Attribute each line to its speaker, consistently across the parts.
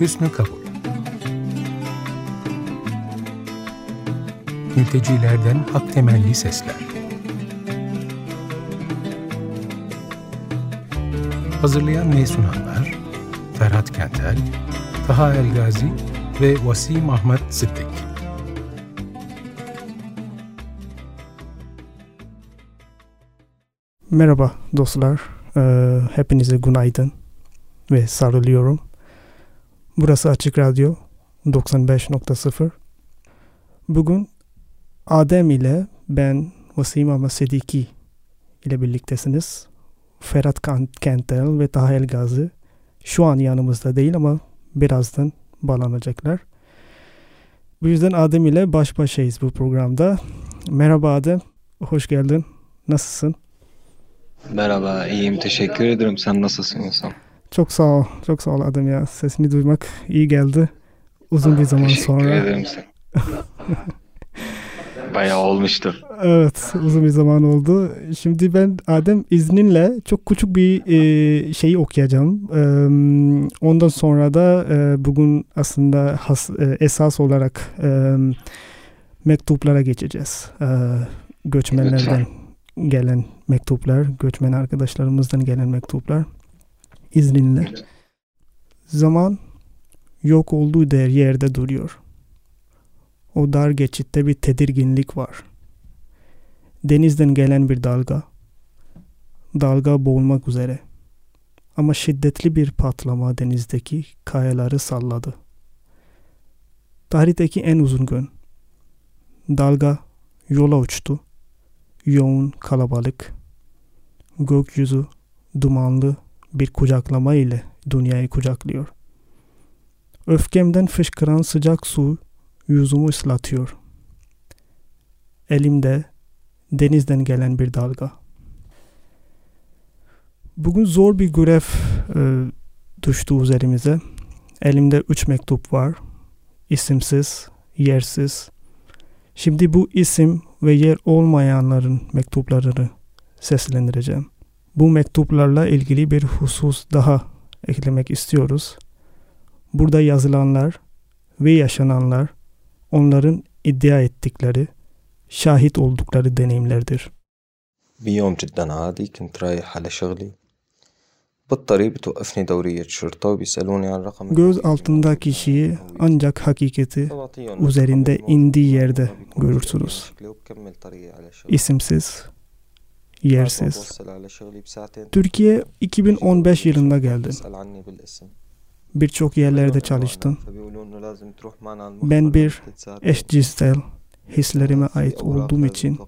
Speaker 1: Hüsnü kabul. Mültecilerden hak temelli sesler. Hazırlayan ve sunanlar Ferhat Kentel, Taha Elgazi ve Vasim Ahmet Sıddık.
Speaker 2: Merhaba dostlar, ee, hepinize günaydın ve sarılıyorum. Burası Açık Radyo 95.0. Bugün Adem ile ben Vasim Ahmet Sediki ile birliktesiniz. Ferhat Kentel ve Taha Elgazi şu an yanımızda değil ama birazdan bağlanacaklar. Bu yüzden Adem ile baş başayız bu programda. Merhaba Adem, hoş geldin. Nasılsın?
Speaker 3: Merhaba, iyiyim. Teşekkür ederim. Sen nasılsın insan?
Speaker 2: Çok sağ ol. Çok sağ ol Adem ya. Sesini duymak iyi geldi. Uzun bir zaman
Speaker 3: Teşekkür
Speaker 2: sonra.
Speaker 3: Teşekkür ederim sen. Bayağı olmuştur.
Speaker 2: Evet, uzun bir zaman oldu. Şimdi ben Adem izninle çok küçük bir e, şeyi okuyacağım. E, ondan sonra da e, bugün aslında has, e, esas olarak e, mektuplara geçeceğiz. E, göçmenlerden Lütfen. gelen mektuplar, göçmen arkadaşlarımızdan gelen mektuplar izninle. Zaman yok olduğu der yerde duruyor. O dar geçitte bir tedirginlik var. Denizden gelen bir dalga. Dalga boğulmak üzere. Ama şiddetli bir patlama denizdeki kayaları salladı. Tarihteki en uzun gün. Dalga yola uçtu. Yoğun kalabalık. Gökyüzü dumanlı bir kucaklama ile dünyayı kucaklıyor. Öfkemden fışkıran sıcak su yüzümü ıslatıyor. Elimde denizden gelen bir dalga. Bugün zor bir görev e, düştü üzerimize. Elimde üç mektup var. İsimsiz, yersiz. Şimdi bu isim ve yer olmayanların mektuplarını seslendireceğim. Bu mektuplarla ilgili bir husus daha eklemek istiyoruz. Burada yazılanlar ve yaşananlar onların iddia ettikleri, şahit oldukları deneyimlerdir.
Speaker 4: بيوم جدا عادي كنت رايح على شغلي بالطريق بتوقفني دورية شرطة وبيسألوني عن رقم
Speaker 2: Göz altında kişiyi ancak hakikati üzerinde indiği yerde görürsünüz. İsimsiz, yersiz. Türkiye 2015 yılında geldim. Birçok yerlerde çalıştım. Ben bir eşcinsel hislerime ait olduğum için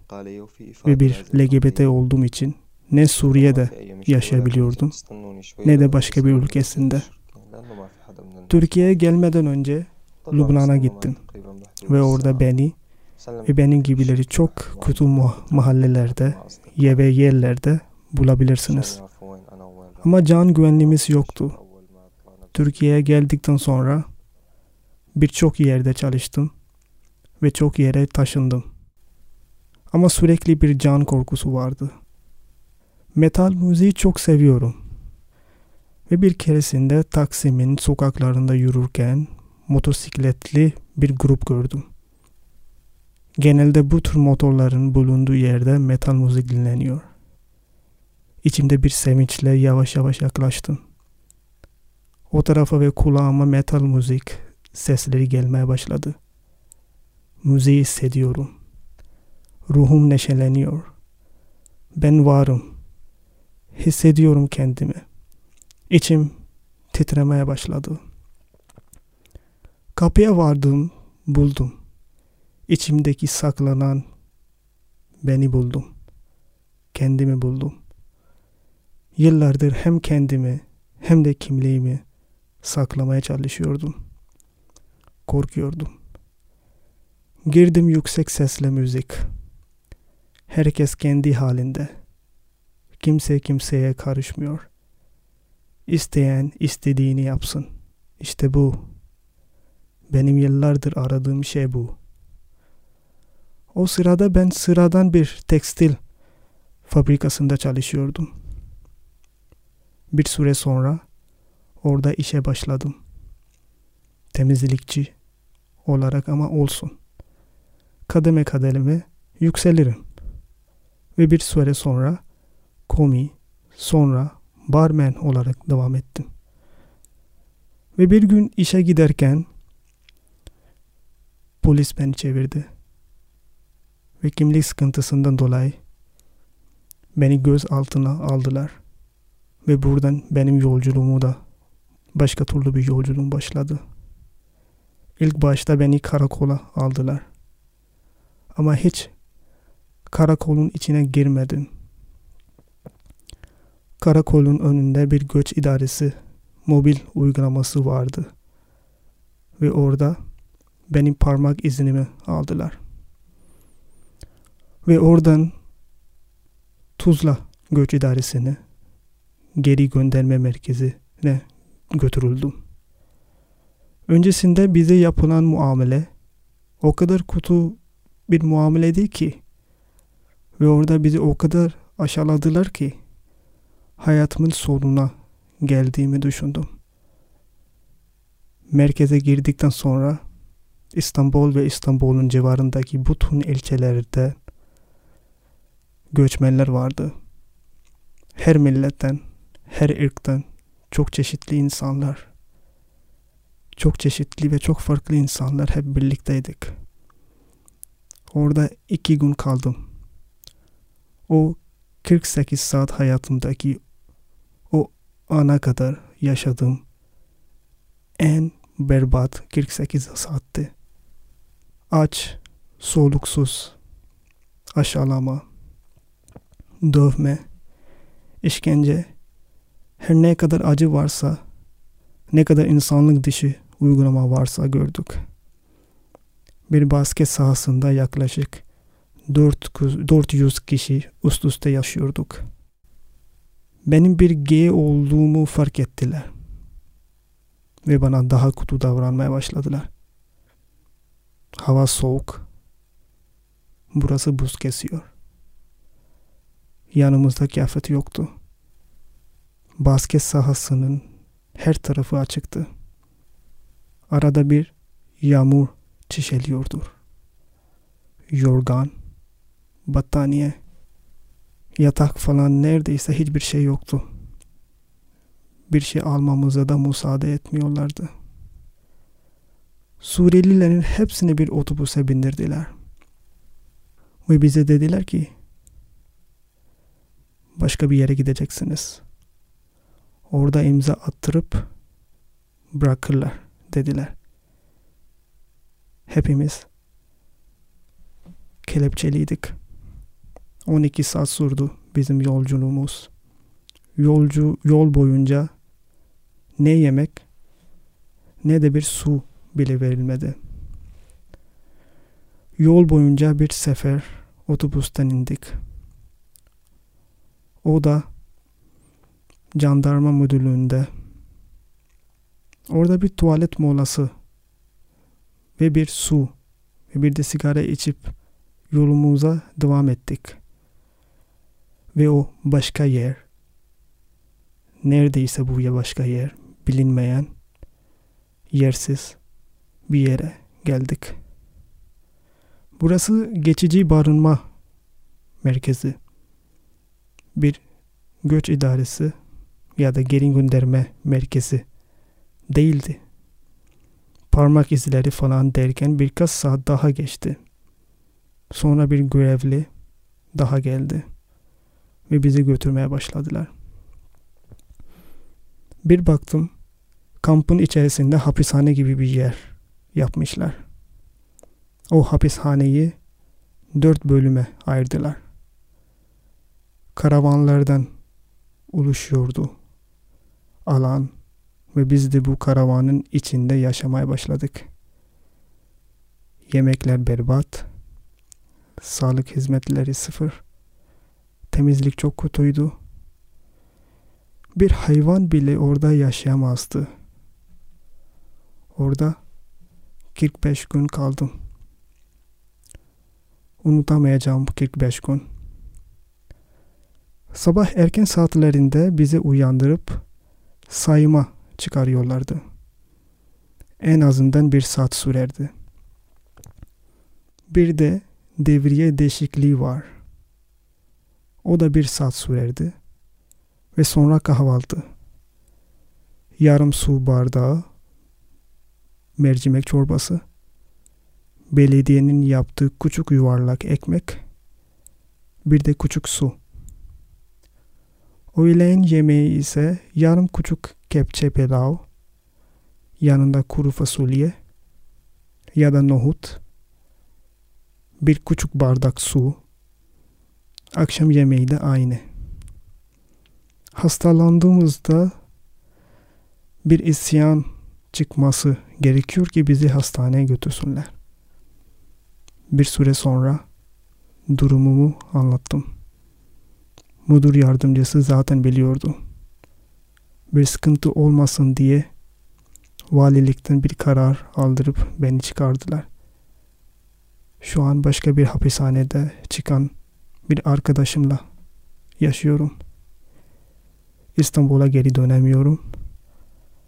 Speaker 2: ve bir LGBT olduğum için ne Suriye'de yaşayabiliyordum ne de başka bir ülkesinde. Türkiye'ye gelmeden önce Lübnan'a gittim ve orada beni ve benim gibileri çok kötü mahallelerde ve yerlerde bulabilirsiniz. Ama can güvenliğimiz yoktu. Türkiye'ye geldikten sonra birçok yerde çalıştım ve çok yere taşındım. Ama sürekli bir can korkusu vardı. Metal müziği çok seviyorum. Ve bir keresinde Taksim'in sokaklarında yürürken motosikletli bir grup gördüm. Genelde bu tür motorların bulunduğu yerde metal müzik dinleniyor. İçimde bir sevinçle yavaş yavaş yaklaştım. O tarafa ve kulağıma metal müzik sesleri gelmeye başladı. Müziği hissediyorum. Ruhum neşeleniyor. Ben varım. Hissediyorum kendimi. İçim titremeye başladı. Kapıya vardım, buldum. İçimdeki saklanan beni buldum. Kendimi buldum. Yıllardır hem kendimi hem de kimliğimi saklamaya çalışıyordum. Korkuyordum. Girdim yüksek sesle müzik. Herkes kendi halinde. Kimse kimseye karışmıyor. İsteyen istediğini yapsın. İşte bu. Benim yıllardır aradığım şey bu. O sırada ben sıradan bir tekstil fabrikasında çalışıyordum. Bir süre sonra orada işe başladım. temizlikçi olarak ama olsun. Kademe kademe yükselirim. Ve bir süre sonra komi, sonra barmen olarak devam ettim. Ve bir gün işe giderken polis beni çevirdi. Ve kimlik sıkıntısından dolayı beni göz altına aldılar. Ve buradan benim yolculuğumu da başka türlü bir yolculuğum başladı. İlk başta beni karakola aldılar. Ama hiç karakolun içine girmedim. Karakolun önünde bir göç idaresi mobil uygulaması vardı. Ve orada benim parmak iznimi aldılar. Ve oradan Tuzla Göç İdaresi'ne geri gönderme merkezine götürüldüm. Öncesinde bize yapılan muamele o kadar kutu bir muameledi ki ve orada bizi o kadar aşağıladılar ki hayatımın sonuna geldiğimi düşündüm. Merkeze girdikten sonra İstanbul ve İstanbul'un civarındaki bütün ilçelerde göçmenler vardı. Her milletten, her ırktan çok çeşitli insanlar. Çok çeşitli ve çok farklı insanlar hep birlikteydik. Orada iki gün kaldım. O 48 saat hayatımdaki o ana kadar yaşadığım en berbat 48 saatti. Aç, soluksuz, aşağılama, dövme, işkence, her ne kadar acı varsa, ne kadar insanlık dışı uygulama varsa gördük. Bir basket sahasında yaklaşık 400 kişi üst üste yaşıyorduk. Benim bir gay olduğumu fark ettiler. Ve bana daha kötü davranmaya başladılar. Hava soğuk. Burası buz kesiyor. Yanımızda kıyafet yoktu. Basket sahasının her tarafı açıktı. Arada bir yağmur çişeliyordur. Yorgan, battaniye, yatak falan neredeyse hiçbir şey yoktu. Bir şey almamıza da müsaade etmiyorlardı. Suriyelilerin hepsini bir otobüse bindirdiler. Ve bize dediler ki başka bir yere gideceksiniz. Orada imza attırıp bırakırlar dediler. Hepimiz kelepçeliydik. 12 saat sürdü bizim yolculuğumuz. Yolcu yol boyunca ne yemek ne de bir su bile verilmedi. Yol boyunca bir sefer otobüsten indik. O da jandarma müdürlüğünde. Orada bir tuvalet molası ve bir su ve bir de sigara içip yolumuza devam ettik. Ve o başka yer, neredeyse bu ya başka yer, bilinmeyen, yersiz bir yere geldik. Burası geçici barınma merkezi. Bir göç idaresi ya da geri gönderme merkezi değildi. Parmak izleri falan derken birkaç saat daha geçti. Sonra bir görevli daha geldi ve bizi götürmeye başladılar. Bir baktım kampın içerisinde hapishane gibi bir yer yapmışlar. O hapishaneyi dört bölüme ayırdılar. Karavanlardan oluşuyordu alan ve biz de bu karavanın içinde yaşamaya başladık. Yemekler berbat, sağlık hizmetleri sıfır, temizlik çok kötüydü. Bir hayvan bile orada yaşayamazdı. Orada 45 gün kaldım. Unutamayacağım 45 gün. Sabah erken saatlerinde bizi uyandırıp sayma çıkarıyorlardı. en azından bir saat sürerdi. Bir de devriye değişikliği var. O da bir saat sürerdi. Ve sonra kahvaltı. Yarım su bardağı mercimek çorbası. Belediyenin yaptığı küçük yuvarlak ekmek. Bir de küçük su. Öğlen yemeği ise yarım küçük kepçe pilav, yanında kuru fasulye ya da nohut, bir küçük bardak su, akşam yemeği de aynı. Hastalandığımızda bir isyan çıkması gerekiyor ki bizi hastaneye götürsünler. Bir süre sonra durumumu anlattım. Müdür yardımcısı zaten biliyordu. Bir sıkıntı olmasın diye valilikten bir karar aldırıp beni çıkardılar. Şu an başka bir hapishanede çıkan bir arkadaşımla yaşıyorum. İstanbul'a geri dönemiyorum.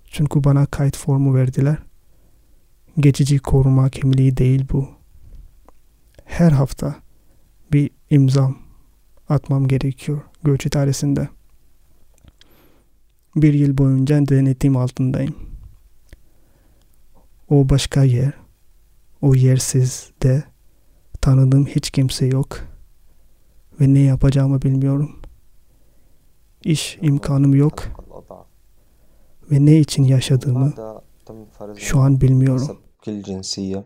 Speaker 2: Çünkü bana kayıt formu verdiler. Geçici koruma kimliği değil bu. Her hafta bir imzam atmam gerekiyor göç idaresinde. Bir yıl boyunca denetim altındayım. O başka yer, o yersiz de tanıdığım hiç kimse yok ve ne yapacağımı bilmiyorum. İş imkanım yok ve ne için yaşadığımı şu an bilmiyorum.
Speaker 4: كل جنسية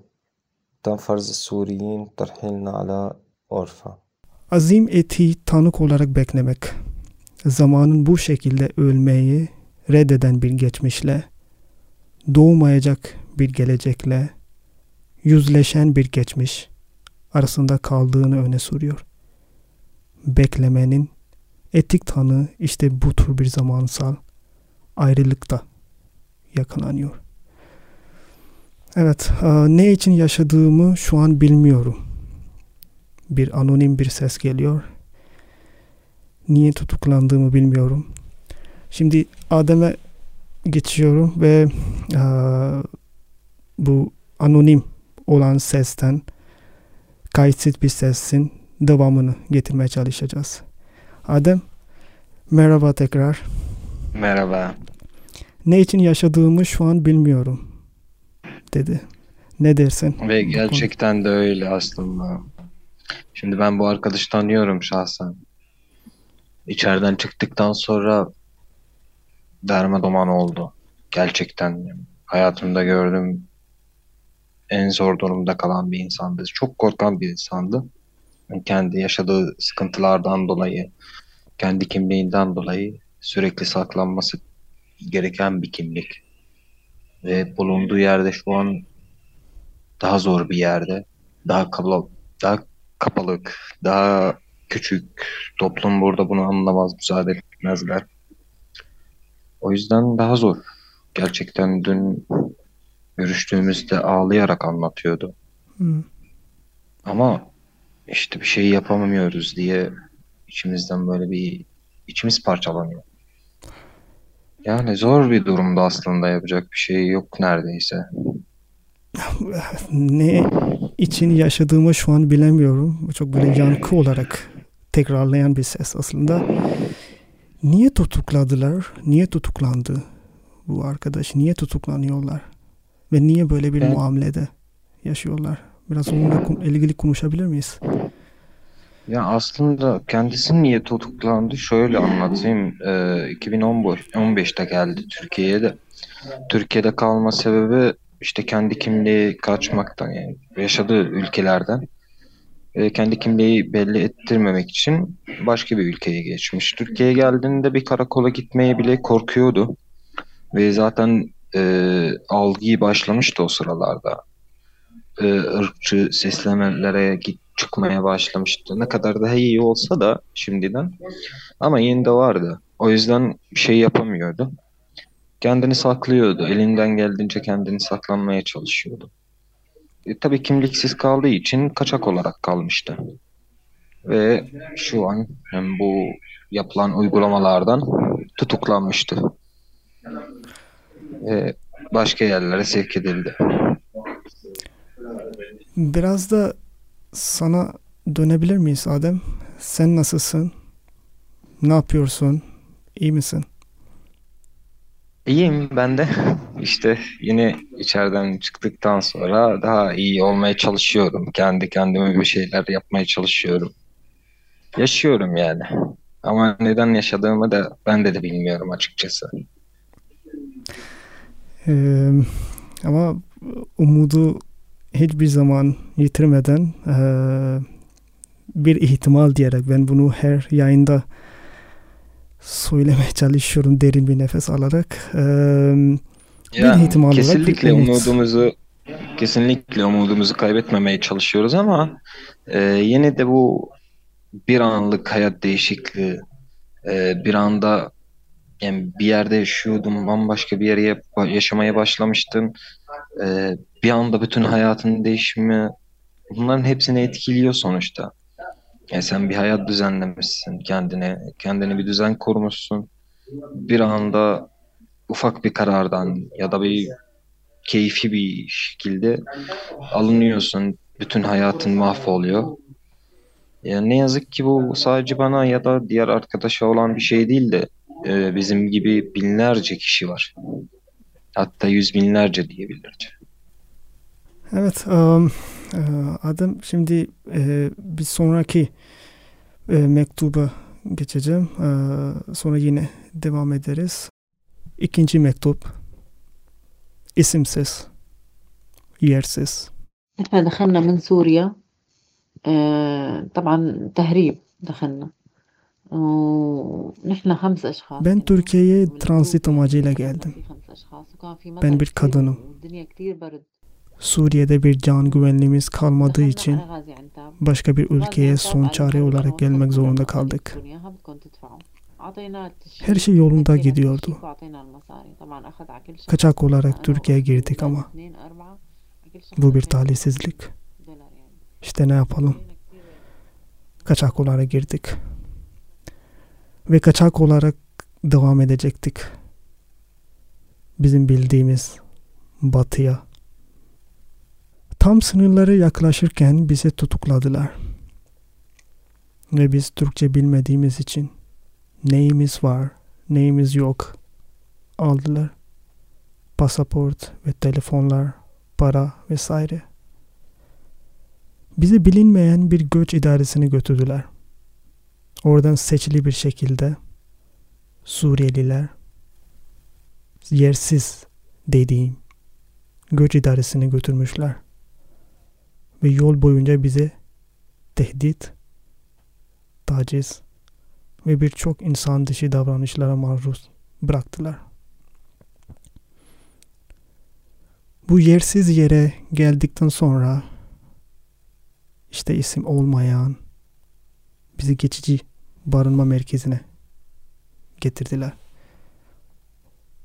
Speaker 4: تم فرز السوريين ترحيلنا على أورفا
Speaker 2: Azim eti tanık olarak beklemek. Zamanın bu şekilde ölmeyi reddeden bir geçmişle, doğmayacak bir gelecekle, yüzleşen bir geçmiş arasında kaldığını öne sürüyor. Beklemenin etik tanı işte bu tür bir zamansal ayrılıkta yakalanıyor. Evet, ne için yaşadığımı şu an bilmiyorum bir anonim bir ses geliyor. Niye tutuklandığımı bilmiyorum. Şimdi Adem'e geçiyorum ve e, bu anonim olan sesten kayıtsız bir sesin devamını getirmeye çalışacağız. Adem merhaba tekrar.
Speaker 3: Merhaba.
Speaker 2: Ne için yaşadığımı şu an bilmiyorum dedi. Ne dersin?
Speaker 3: Ve gerçekten de öyle aslında. Şimdi ben bu arkadaşı tanıyorum şahsen. İçeriden çıktıktan sonra dermadoman oldu. Gerçekten hayatımda gördüğüm en zor durumda kalan bir insandı. Çok korkan bir insandı. Kendi yaşadığı sıkıntılardan dolayı, kendi kimliğinden dolayı sürekli saklanması gereken bir kimlik. Ve bulunduğu yerde şu an daha zor bir yerde, daha kapalı, daha kapalık, daha küçük. Toplum burada bunu anlamaz, müsaade etmezler. O yüzden daha zor. Gerçekten dün görüştüğümüzde ağlayarak anlatıyordu.
Speaker 2: Hı.
Speaker 3: Ama işte bir şey yapamıyoruz diye içimizden böyle bir içimiz parçalanıyor. Yani zor bir durumda aslında yapacak bir şey yok neredeyse.
Speaker 2: Ne için yaşadığımı şu an bilemiyorum. Çok böyle yankı olarak tekrarlayan bir ses aslında. Niye tutukladılar? Niye tutuklandı bu arkadaş? Niye tutuklanıyorlar? Ve niye böyle bir muamelede yaşıyorlar? Biraz onunla ilgili konuşabilir miyiz?
Speaker 3: Ya aslında kendisi niye tutuklandı? Şöyle anlatayım. Ee, 2015'te geldi Türkiye'ye de. Türkiye'de kalma sebebi işte kendi kimliği kaçmaktan yani yaşadığı ülkelerden e, kendi kimliği belli ettirmemek için başka bir ülkeye geçmiş. Türkiye'ye geldiğinde bir karakola gitmeye bile korkuyordu. Ve zaten e, algıyı başlamıştı o sıralarda. E, ırkçı seslemelere git, çıkmaya başlamıştı. Ne kadar daha iyi olsa da şimdiden. Ama yine de vardı. O yüzden şey yapamıyordu. Kendini saklıyordu. Elinden geldiğince kendini saklanmaya çalışıyordu. E, tabii kimliksiz kaldığı için kaçak olarak kalmıştı. Ve şu an hem bu yapılan uygulamalardan tutuklanmıştı. Ve başka yerlere sevk edildi.
Speaker 2: Biraz da sana dönebilir miyiz Adem? Sen nasılsın? Ne yapıyorsun? İyi misin?
Speaker 3: İyiyim ben de. İşte yine içeriden çıktıktan sonra daha iyi olmaya çalışıyorum. Kendi kendime bir şeyler yapmaya çalışıyorum. Yaşıyorum yani. Ama neden yaşadığımı da ben de de bilmiyorum açıkçası.
Speaker 2: Ee, ama umudu hiçbir zaman yitirmeden e, bir ihtimal diyerek ben bunu her yayında söylemeye çalışıyorum derin bir nefes alarak. E,
Speaker 3: Yani
Speaker 2: bir ihtimal olarak
Speaker 3: kesinlikle
Speaker 2: umut.
Speaker 3: umudumuzu kesinlikle umudumuzu kaybetmemeye çalışıyoruz ama e, yine de bu bir anlık hayat değişikliği e, bir anda yani bir yerde yaşıyordum bambaşka bir yere yaşamaya başlamıştım E, bir anda bütün hayatın değişimi bunların hepsini etkiliyor sonuçta. Yani sen bir hayat düzenlemişsin kendine kendine bir düzen kurmuşsun bir anda ufak bir karardan ya da bir keyfi bir şekilde alınıyorsun. Bütün hayatın mahvoluyor. Yani ne yazık ki bu sadece bana ya da diğer arkadaşa olan bir şey değil de e, bizim gibi binlerce kişi var. Hatta yüz binlerce diyebiliriz.
Speaker 2: Evet, um, e, Adem şimdi e, bir sonraki e, mektuba geçeceğim. E, sonra yine devam ederiz. İkinci mektup. İsimsiz, yersiz.
Speaker 5: احنا دخلنا من سوريا آه، طبعا تهريب دخلنا ونحن خمس أشخاص
Speaker 2: Ben
Speaker 5: كنا
Speaker 2: Türkiye'ye
Speaker 5: والجروب
Speaker 2: transit amacıyla
Speaker 5: كان
Speaker 2: geldim.
Speaker 5: في خمس أشخاص وكان في
Speaker 2: Ben
Speaker 5: مطر
Speaker 2: bir
Speaker 5: كتير
Speaker 2: kadınım. Suriye'de bir can güvenliğimiz kalmadığı için başka bir ülkeye son çare olarak gelmek zorunda kaldık. Her şey yolunda gidiyordu. Kaçak olarak Türkiye'ye girdik ama bu bir talihsizlik. İşte ne yapalım? Kaçak olarak girdik. Ve kaçak olarak devam edecektik. Bizim bildiğimiz batıya Tam sınırları yaklaşırken bizi tutukladılar. Ve biz Türkçe bilmediğimiz için neyimiz var, neyimiz yok aldılar. Pasaport ve telefonlar, para vesaire. Bizi bilinmeyen bir göç idaresine götürdüler. Oradan seçili bir şekilde Suriyeliler yersiz dediğim göç idaresine götürmüşler. Ve yol boyunca bize tehdit, taciz ve birçok insan dışı davranışlara maruz bıraktılar. Bu yersiz yere geldikten sonra işte isim olmayan bizi geçici barınma merkezine getirdiler.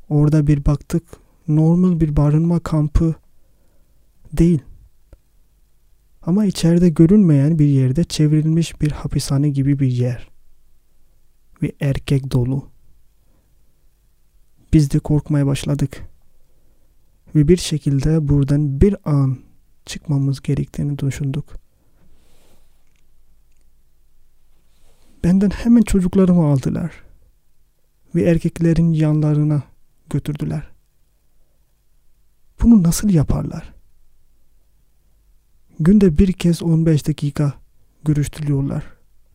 Speaker 2: Orada bir baktık normal bir barınma kampı değil. Ama içeride görünmeyen bir yerde çevrilmiş bir hapishane gibi bir yer. Ve erkek dolu. Biz de korkmaya başladık. Ve bir şekilde buradan bir an çıkmamız gerektiğini düşündük. Benden hemen çocuklarımı aldılar. Ve erkeklerin yanlarına götürdüler. Bunu nasıl yaparlar? Günde bir kez 15 dakika görüştürüyorlar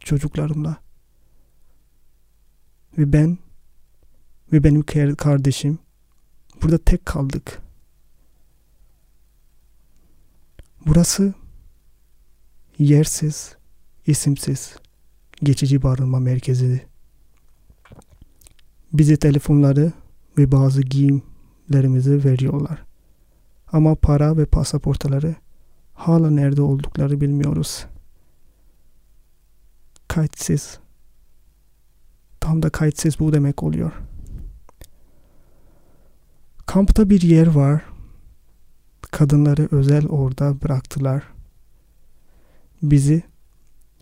Speaker 2: çocuklarımla. Ve ben ve benim kar- kardeşim burada tek kaldık. Burası yersiz, isimsiz, geçici barınma merkezi. Bize telefonları ve bazı giyimlerimizi veriyorlar. Ama para ve pasaportları hala nerede oldukları bilmiyoruz. Kayıtsız. Tam da kayıtsız bu demek oluyor. Kampta bir yer var. Kadınları özel orada bıraktılar. Bizi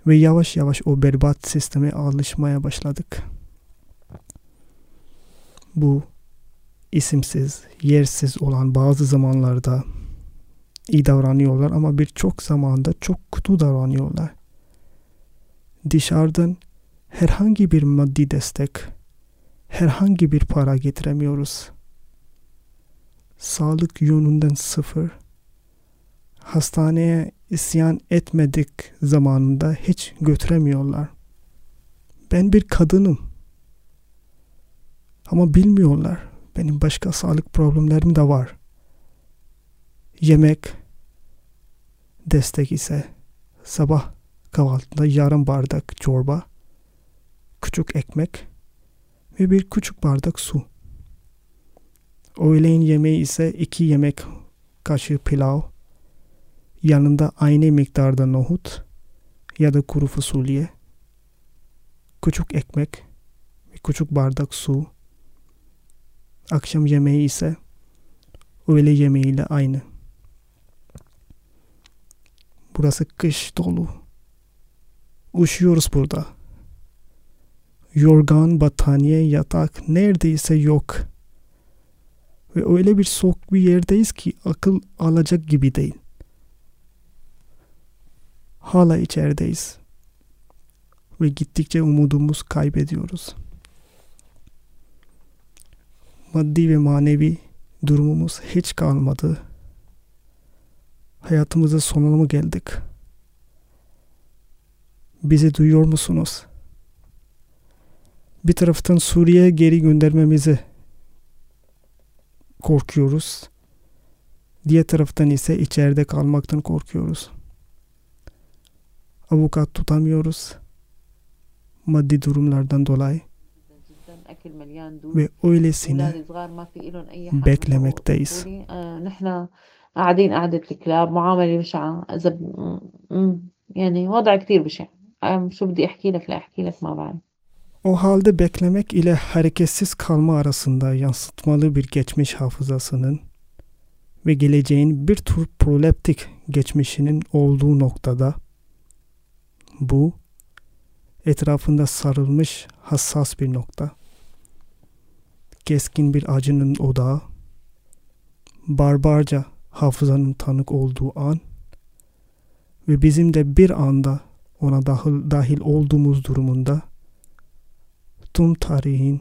Speaker 2: ve yavaş yavaş o berbat sisteme alışmaya başladık. Bu isimsiz, yersiz olan bazı zamanlarda iyi davranıyorlar ama birçok zamanda çok kötü davranıyorlar. Dışarıdan herhangi bir maddi destek, herhangi bir para getiremiyoruz. Sağlık yönünden sıfır. Hastaneye isyan etmedik zamanında hiç götüremiyorlar. Ben bir kadınım. Ama bilmiyorlar. Benim başka sağlık problemlerim de var. Yemek destek ise sabah kahvaltında yarım bardak çorba, küçük ekmek ve bir küçük bardak su. Öğleyin yemeği ise iki yemek kaşığı pilav, yanında aynı miktarda nohut ya da kuru fasulye, küçük ekmek ve küçük bardak su. Akşam yemeği ise öğle yemeğiyle aynı. Burası kış dolu. Üşüyoruz burada. Yorgan, battaniye, yatak neredeyse yok. Ve öyle bir soğuk bir yerdeyiz ki akıl alacak gibi değil. Hala içerideyiz. Ve gittikçe umudumuz kaybediyoruz. Maddi ve manevi durumumuz hiç kalmadı. Hayatımızın sonuna mı geldik? Bizi duyuyor musunuz? Bir taraftan Suriye'ye geri göndermemizi korkuyoruz. Diğer taraftan ise içeride kalmaktan korkuyoruz. Avukat tutamıyoruz. Maddi durumlardan dolayı ve öylesine beklemekteyiz.
Speaker 5: قاعدين قعدة الكلاب معاملة بشعة إذا يعني وضع كتير بشع شو بدي أحكي لك لا أحكي لك ما بعرف
Speaker 2: O halde beklemek ile hareketsiz kalma arasında yansıtmalı bir geçmiş hafızasının ve geleceğin bir tür proleptik geçmişinin olduğu noktada bu etrafında sarılmış hassas bir nokta. Keskin bir acının odağı, barbarca hafızanın tanık olduğu an ve bizim de bir anda ona dahil, dahil olduğumuz durumunda tüm tarihin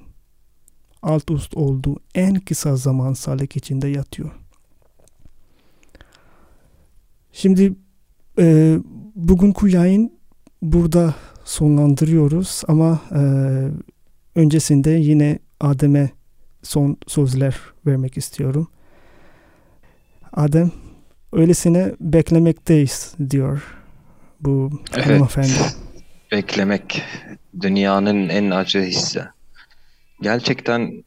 Speaker 2: alt üst olduğu en kısa zaman salik içinde yatıyor. Şimdi e, bugünkü yayın burada sonlandırıyoruz ama e, öncesinde yine Adem'e son sözler vermek istiyorum. Adem öylesine beklemekteyiz diyor bu
Speaker 3: Evet.
Speaker 2: hanımefendi.
Speaker 3: Beklemek dünyanın en acı hissi. Gerçekten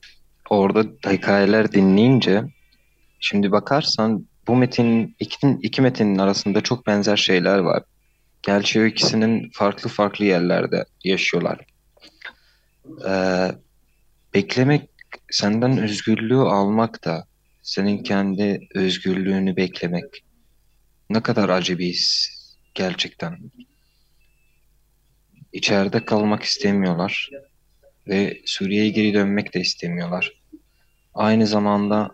Speaker 3: orada hikayeler dinleyince şimdi bakarsan bu metin iki, iki metinin arasında çok benzer şeyler var. Gerçi o ikisinin farklı farklı yerlerde yaşıyorlar. Ee, beklemek senden özgürlüğü almak da senin kendi özgürlüğünü beklemek ne kadar acı gerçekten. İçeride kalmak istemiyorlar ve Suriye'ye geri dönmek de istemiyorlar. Aynı zamanda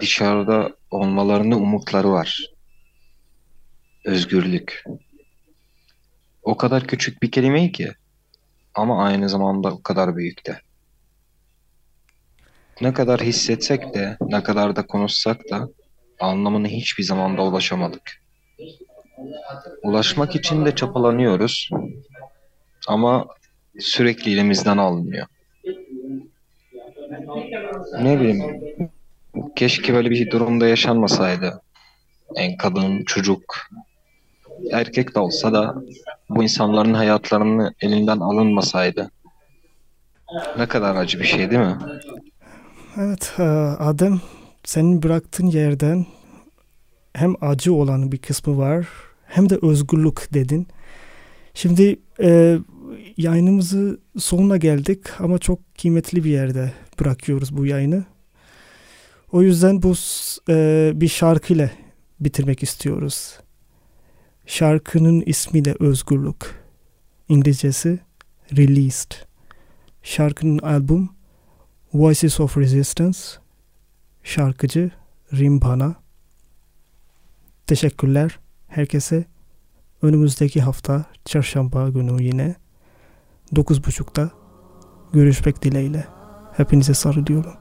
Speaker 3: dışarıda olmalarında umutları var. Özgürlük. O kadar küçük bir kelime ki ama aynı zamanda o kadar büyük de. Ne kadar hissetsek de, ne kadar da konuşsak da anlamına hiçbir zamanda ulaşamadık. Ulaşmak için de çapalanıyoruz ama sürekli elimizden alınıyor. Ne bileyim, keşke böyle bir durumda yaşanmasaydı. En kadın, çocuk, erkek de olsa da bu insanların hayatlarını elinden alınmasaydı. Ne kadar acı bir şey değil mi?
Speaker 2: Evet e, Adem senin bıraktığın yerden hem acı olan bir kısmı var hem de özgürlük dedin. Şimdi e, yayınımızı sonuna geldik ama çok kıymetli bir yerde bırakıyoruz bu yayını. O yüzden bu e, bir şarkıyla bitirmek istiyoruz. Şarkının ismi de Özgürlük. İngilizcesi Released. Şarkının albüm Voices of Resistance şarkıcı Rimbana. Teşekkürler herkese. Önümüzdeki hafta çarşamba günü yine 9.30'da görüşmek dileğiyle. Hepinize sarılıyorum.